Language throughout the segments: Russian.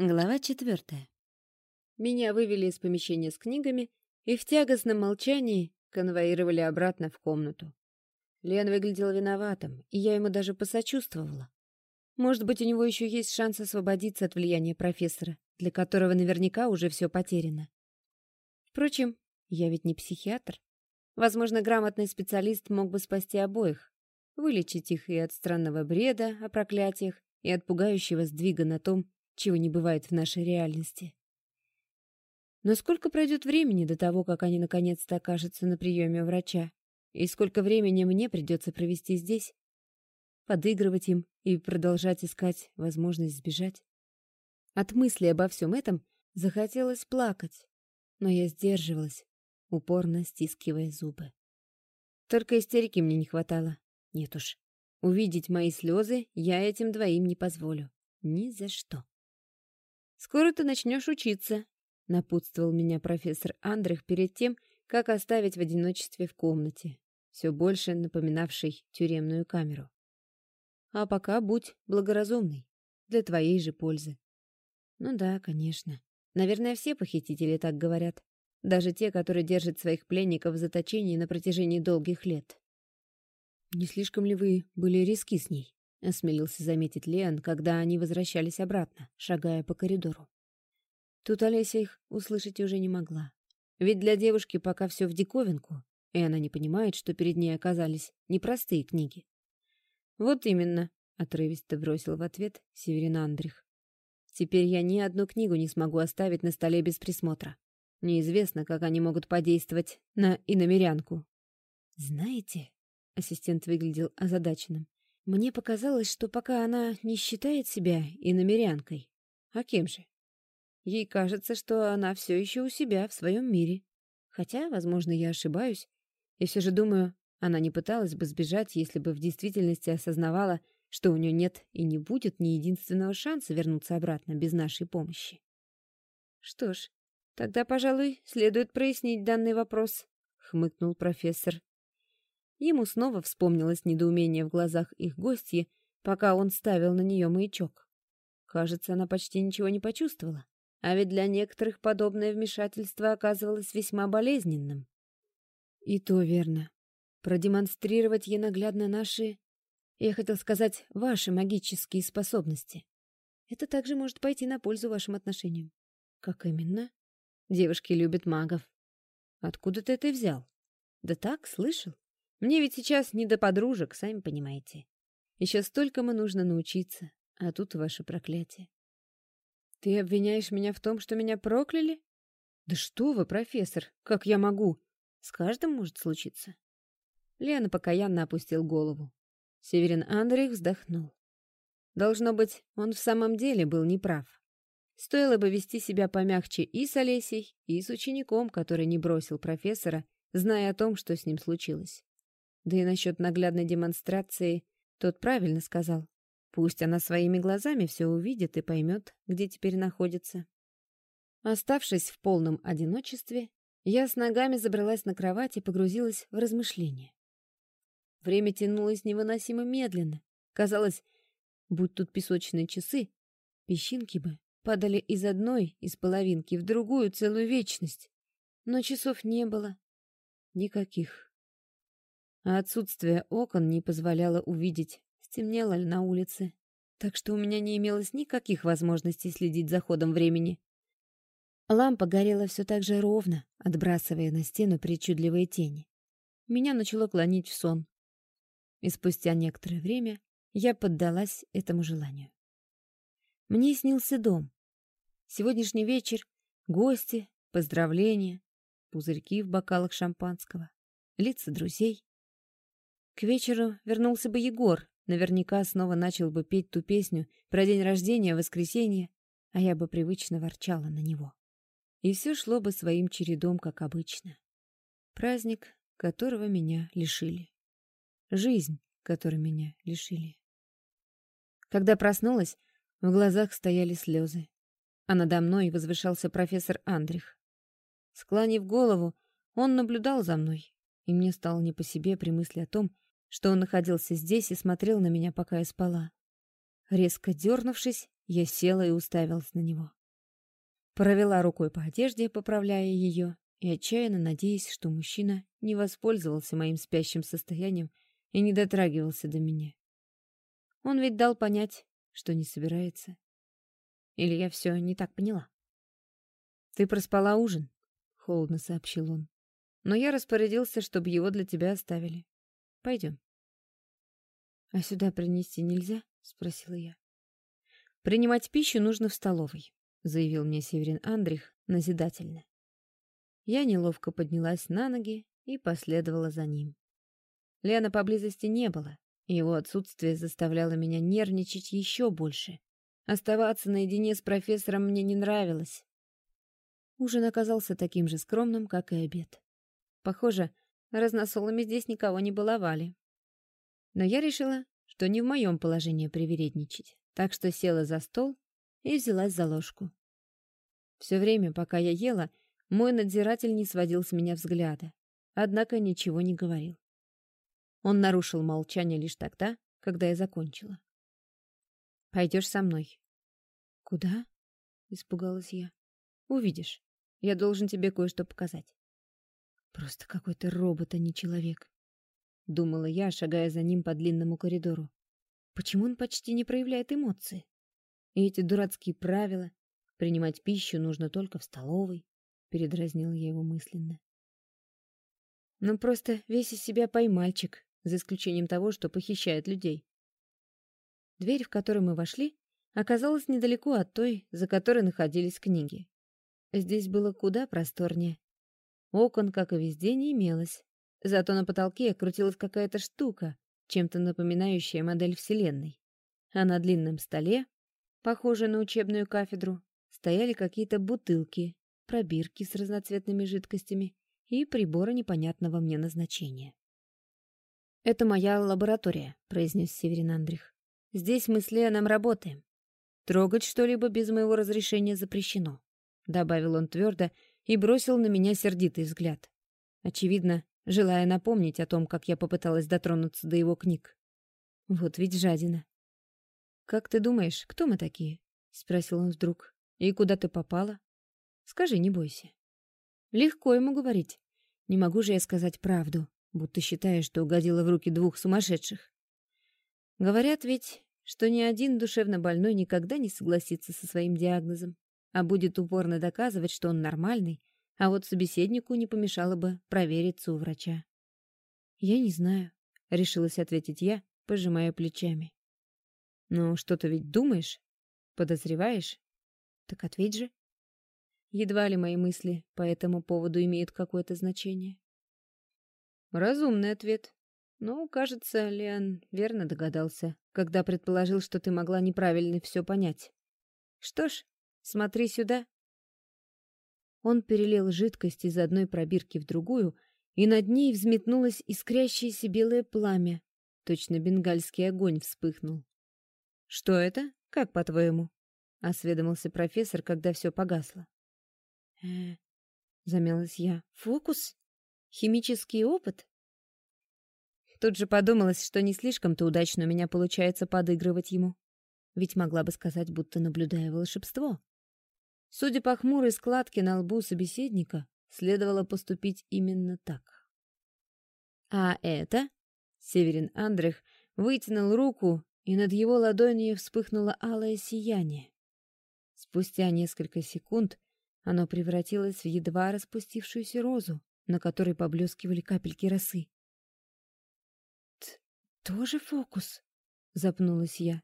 Глава четвертая. Меня вывели из помещения с книгами и в тягостном молчании конвоировали обратно в комнату. Лен выглядел виноватым, и я ему даже посочувствовала. Может быть, у него еще есть шанс освободиться от влияния профессора, для которого наверняка уже все потеряно. Впрочем, я ведь не психиатр. Возможно, грамотный специалист мог бы спасти обоих, вылечить их и от странного бреда о проклятиях, и от пугающего сдвига на том, чего не бывает в нашей реальности. Но сколько пройдет времени до того, как они наконец-то окажутся на приеме врача? И сколько времени мне придется провести здесь? Подыгрывать им и продолжать искать возможность сбежать? От мысли обо всем этом захотелось плакать, но я сдерживалась, упорно стискивая зубы. Только истерики мне не хватало. Нет уж, увидеть мои слезы я этим двоим не позволю. Ни за что. «Скоро ты начнешь учиться», — напутствовал меня профессор Андрых перед тем, как оставить в одиночестве в комнате, все больше напоминавшей тюремную камеру. «А пока будь благоразумный, для твоей же пользы». «Ну да, конечно. Наверное, все похитители так говорят. Даже те, которые держат своих пленников в заточении на протяжении долгих лет». «Не слишком ли вы были риски с ней?» — осмелился заметить Леон, когда они возвращались обратно, шагая по коридору. Тут Олеся их услышать уже не могла. Ведь для девушки пока все в диковинку, и она не понимает, что перед ней оказались непростые книги. «Вот именно», — отрывисто бросил в ответ Северин Андрих. «Теперь я ни одну книгу не смогу оставить на столе без присмотра. Неизвестно, как они могут подействовать на иномерянку». «Знаете...» — ассистент выглядел озадаченным. Мне показалось, что пока она не считает себя иномерянкой. А кем же? Ей кажется, что она все еще у себя, в своем мире. Хотя, возможно, я ошибаюсь. И все же думаю, она не пыталась бы сбежать, если бы в действительности осознавала, что у нее нет и не будет ни единственного шанса вернуться обратно без нашей помощи. Что ж, тогда, пожалуй, следует прояснить данный вопрос, хмыкнул профессор. Ему снова вспомнилось недоумение в глазах их гостьи, пока он ставил на нее маячок. Кажется, она почти ничего не почувствовала. А ведь для некоторых подобное вмешательство оказывалось весьма болезненным. И то верно. Продемонстрировать ей наглядно наши... Я хотел сказать, ваши магические способности. Это также может пойти на пользу вашим отношениям. Как именно? Девушки любят магов. Откуда ты это взял? Да так, слышал. Мне ведь сейчас не до подружек, сами понимаете. Еще столько мы нужно научиться, а тут ваше проклятие. Ты обвиняешь меня в том, что меня прокляли? Да что вы, профессор, как я могу? С каждым может случиться. Лена покаянно опустил голову. Северин Андрей вздохнул. Должно быть, он в самом деле был неправ. Стоило бы вести себя помягче и с Олесей, и с учеником, который не бросил профессора, зная о том, что с ним случилось. Да и насчет наглядной демонстрации тот правильно сказал. Пусть она своими глазами все увидит и поймет, где теперь находится. Оставшись в полном одиночестве, я с ногами забралась на кровать и погрузилась в размышления. Время тянулось невыносимо медленно. Казалось, будь тут песочные часы, песчинки бы падали из одной, из половинки, в другую целую вечность. Но часов не было. Никаких а отсутствие окон не позволяло увидеть, стемнело ли на улице, так что у меня не имелось никаких возможностей следить за ходом времени. Лампа горела все так же ровно, отбрасывая на стену причудливые тени. Меня начало клонить в сон. И спустя некоторое время я поддалась этому желанию. Мне снился дом. Сегодняшний вечер — гости, поздравления, пузырьки в бокалах шампанского, лица друзей. К вечеру вернулся бы Егор, наверняка снова начал бы петь ту песню про день рождения, воскресенье, а я бы привычно ворчала на него. И все шло бы своим чередом, как обычно. Праздник, которого меня лишили. Жизнь, которой меня лишили. Когда проснулась, в глазах стояли слезы, а надо мной возвышался профессор Андрих. Склонив голову, он наблюдал за мной, и мне стало не по себе при мысли о том, что он находился здесь и смотрел на меня, пока я спала. Резко дернувшись, Я села и уставилась на него. Провела рукой по одежде, поправляя ее, и отчаянно надеясь, что мужчина не воспользовался моим спящим состоянием и не дотрагивался до меня. Он ведь дал понять, что не собирается. Или я все не так поняла? «Ты проспала ужин», — холодно сообщил он. «Но я распорядился, чтобы его для тебя оставили. Пойдем». «А сюда принести нельзя?» — спросила я. «Принимать пищу нужно в столовой», — заявил мне Северин Андрих назидательно. Я неловко поднялась на ноги и последовала за ним. Лена поблизости не было, и его отсутствие заставляло меня нервничать еще больше. Оставаться наедине с профессором мне не нравилось. Ужин оказался таким же скромным, как и обед. Похоже, разносолами здесь никого не баловали. Но я решила, что не в моем положении привередничать, так что села за стол и взялась за ложку. Все время, пока я ела, мой надзиратель не сводил с меня взгляда, однако ничего не говорил. Он нарушил молчание лишь тогда, когда я закончила. «Пойдешь со мной». «Куда?» — испугалась я. «Увидишь. Я должен тебе кое-что показать». «Просто какой-то робот, а не человек», — думала я, шагая за ним по длинному коридору. «Почему он почти не проявляет эмоции? И эти дурацкие правила, принимать пищу нужно только в столовой», — передразнила я его мысленно. «Ну просто весь из себя поймальчик, за исключением того, что похищает людей. Дверь, в которую мы вошли, оказалась недалеко от той, за которой находились книги. Здесь было куда просторнее. Окон, как и везде, не имелось. Зато на потолке крутилась какая-то штука, чем-то напоминающая модель Вселенной. А на длинном столе, похожей на учебную кафедру, стояли какие-то бутылки, пробирки с разноцветными жидкостями и приборы непонятного мне назначения. «Это моя лаборатория», — произнес Северин Андрих. «Здесь мы с Леоном работаем. Трогать что-либо без моего разрешения запрещено», — добавил он твердо и бросил на меня сердитый взгляд. Очевидно, желая напомнить о том, как я попыталась дотронуться до его книг. Вот ведь жадина. «Как ты думаешь, кто мы такие?» — спросил он вдруг. «И куда ты попала? Скажи, не бойся». Легко ему говорить. Не могу же я сказать правду будто считая, что угодила в руки двух сумасшедших. Говорят ведь, что ни один душевно больной никогда не согласится со своим диагнозом, а будет упорно доказывать, что он нормальный, а вот собеседнику не помешало бы провериться у врача. «Я не знаю», — решилась ответить я, пожимая плечами. «Ну, что-то ведь думаешь? Подозреваешь? Так ответь же». Едва ли мои мысли по этому поводу имеют какое-то значение. Разумный ответ. Ну, кажется, Лиан верно догадался, когда предположил, что ты могла неправильно все понять. Что ж, смотри сюда. Он перелил жидкость из одной пробирки в другую, и над ней взметнулось искрящееся белое пламя. Точно бенгальский огонь вспыхнул. «Что это? Как, по-твоему?» — осведомился профессор, когда все погасло. «Э-э...» замялась я. «Фокус?» Химический опыт? Тут же подумалось, что не слишком-то удачно у меня получается подыгрывать ему. Ведь могла бы сказать, будто наблюдая волшебство. Судя по хмурой складке на лбу собеседника, следовало поступить именно так. А это? Северин Андрих вытянул руку, и над его ладонью вспыхнуло алое сияние. Спустя несколько секунд оно превратилось в едва распустившуюся розу на которой поблескивали капельки росы. «Тоже фокус?» — запнулась я.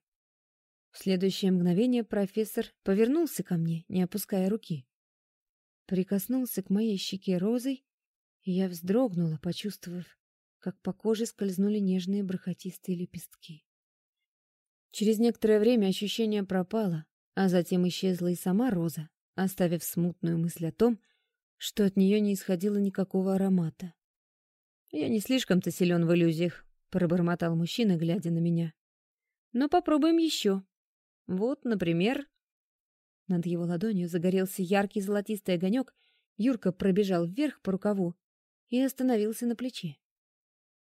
В следующее мгновение профессор повернулся ко мне, не опуская руки. Прикоснулся к моей щеке розой, и я вздрогнула, почувствовав, как по коже скользнули нежные бархатистые лепестки. Через некоторое время ощущение пропало, а затем исчезла и сама роза, оставив смутную мысль о том, что от нее не исходило никакого аромата. «Я не слишком-то силен в иллюзиях», — пробормотал мужчина, глядя на меня. «Но попробуем еще. Вот, например...» Над его ладонью загорелся яркий золотистый огонек, Юрка пробежал вверх по рукаву и остановился на плече.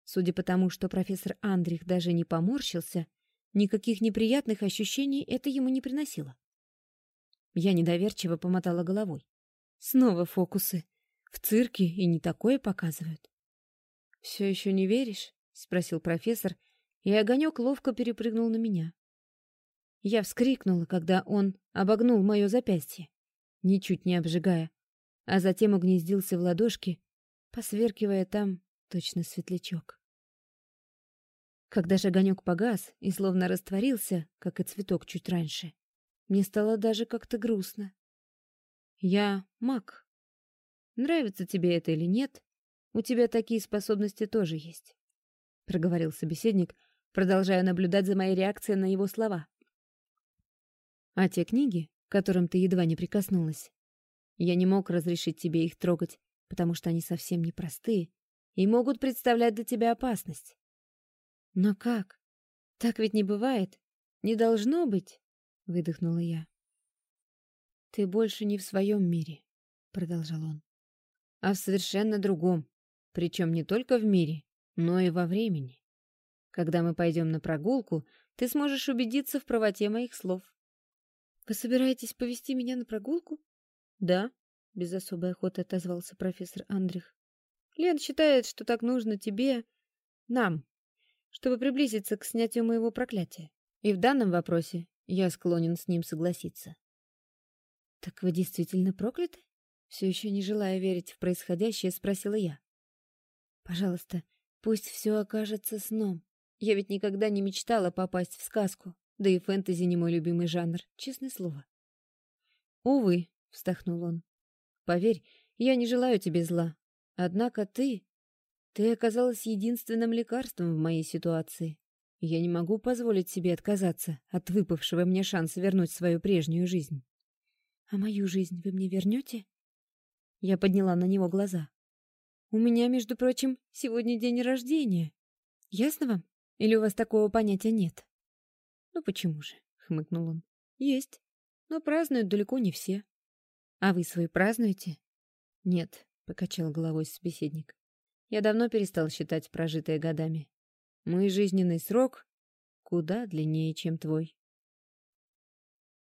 Судя по тому, что профессор Андрих даже не поморщился, никаких неприятных ощущений это ему не приносило. Я недоверчиво помотала головой. Снова фокусы. В цирке и не такое показывают. «Все еще не веришь?» — спросил профессор, и огонек ловко перепрыгнул на меня. Я вскрикнула, когда он обогнул мое запястье, ничуть не обжигая, а затем угнездился в ладошке, посверкивая там точно светлячок. Когда же огонек погас и словно растворился, как и цветок чуть раньше, мне стало даже как-то грустно. Я маг. Нравится тебе это или нет, у тебя такие способности тоже есть, — проговорил собеседник, продолжая наблюдать за моей реакцией на его слова. А те книги, к которым ты едва не прикоснулась, я не мог разрешить тебе их трогать, потому что они совсем непростые и могут представлять для тебя опасность. Но как? Так ведь не бывает. Не должно быть, — выдохнула я. Ты больше не в своем мире, — продолжал он, — а в совершенно другом, причем не только в мире, но и во времени. Когда мы пойдем на прогулку, ты сможешь убедиться в правоте моих слов. Вы собираетесь повести меня на прогулку? Да, без особой охоты отозвался профессор Андрих. Лен считает, что так нужно тебе, нам, чтобы приблизиться к снятию моего проклятия. И в данном вопросе я склонен с ним согласиться. «Так вы действительно прокляты?» Все еще не желая верить в происходящее, спросила я. «Пожалуйста, пусть все окажется сном. Я ведь никогда не мечтала попасть в сказку, да и фэнтези не мой любимый жанр, честное слово». «Увы», — вздохнул он, — «поверь, я не желаю тебе зла. Однако ты... Ты оказалась единственным лекарством в моей ситуации. Я не могу позволить себе отказаться от выпавшего мне шанса вернуть свою прежнюю жизнь». «А мою жизнь вы мне вернете?» Я подняла на него глаза. «У меня, между прочим, сегодня день рождения. Ясно вам? Или у вас такого понятия нет?» «Ну почему же?» — хмыкнул он. «Есть. Но празднуют далеко не все. А вы свои празднуете?» «Нет», — покачал головой собеседник. «Я давно перестал считать прожитое годами. Мой жизненный срок куда длиннее, чем твой».